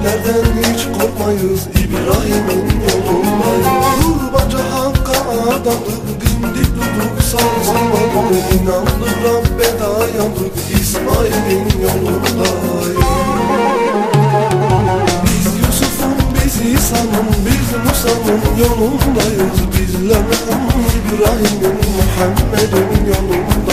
Ölmekten hiç korkmayız? İbrahim'in yolundayız. Kurbanca hakka adadık Dimdik durduk sarsılmadık İnandık Rabbe dayandık İsmail'in yolundayız. Biz Yusuf'un biz İsa'nın biz Musa'nın yolundayız. Bizler İbrahim'in Muhammed'in yolundayız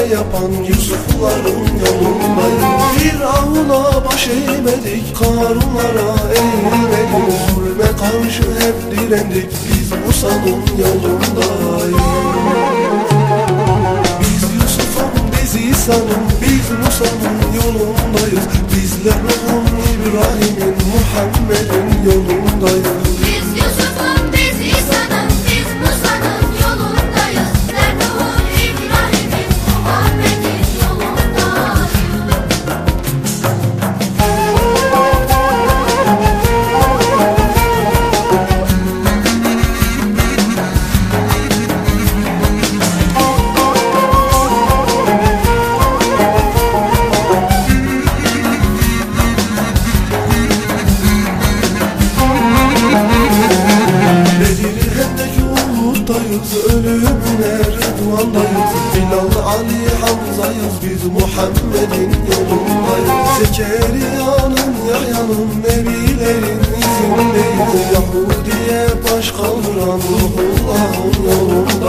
yapan Yusufların yolundayız Firavun'a baş eğmedik Karunlara eğilmedik Zulme karşı hep direndik Biz Musa'nın yolundayız. Biz Yusuf'un biz İsa'nın biz Musa'nın yolundayız. Bizler Nuh'un İbrahim'in Muhammed'in yolundayız Uhud'dayız Ölümüne Rıdvan'dayız Bilal Ali Hamza'yız Biz Muhammed'in yolundayız. Zekeriya'nın Yahya'nın Nebilerin izindeyiz. Yahudi'ye baş yolundayız